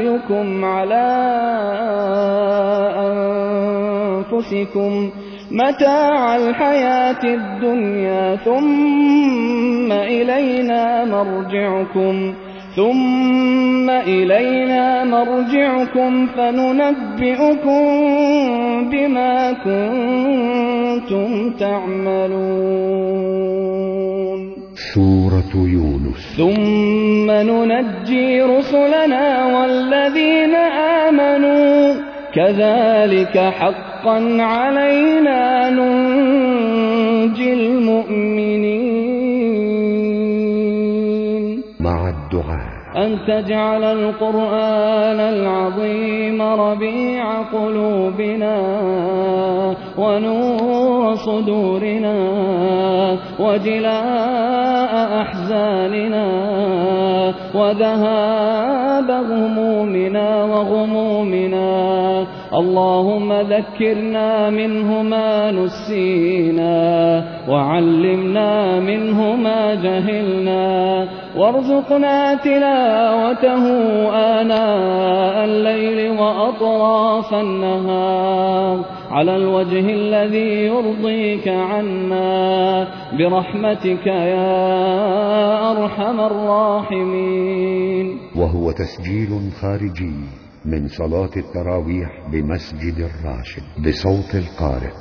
بغيكم على أنفسكم متاع الحياة الدنيا ثم إلينا مرجعكم ثم إلينا مرجعكم فننبئكم بما كنتم تعملون سورة يونس. ثم ننجي رسلنا والذين آمنوا. كذلك حقا علينا ننجي المؤمنين. مع الدعاء. أن تجعل القرآن العظيم ربيع قلوبنا ونور صدورنا وجلاء أحزاننا وذهاب همومنا وغمومنا اللهم ذكرنا منه ما نسينا وعلمنا منه ما جهلنا. وارزقنا تلاوته آناء الليل وأطراف النهار. على الوجه الذي يرضيك عنا برحمتك يا أرحم الراحمين. وهو تسجيل خارجي من صلاة التراويح بمسجد الراشد بصوت القارئ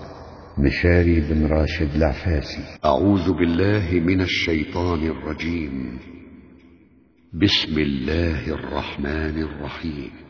مشاري بن راشد العفاسي. أعوذ بالله من الشيطان الرجيم. بسم الله الرحمن الرحيم.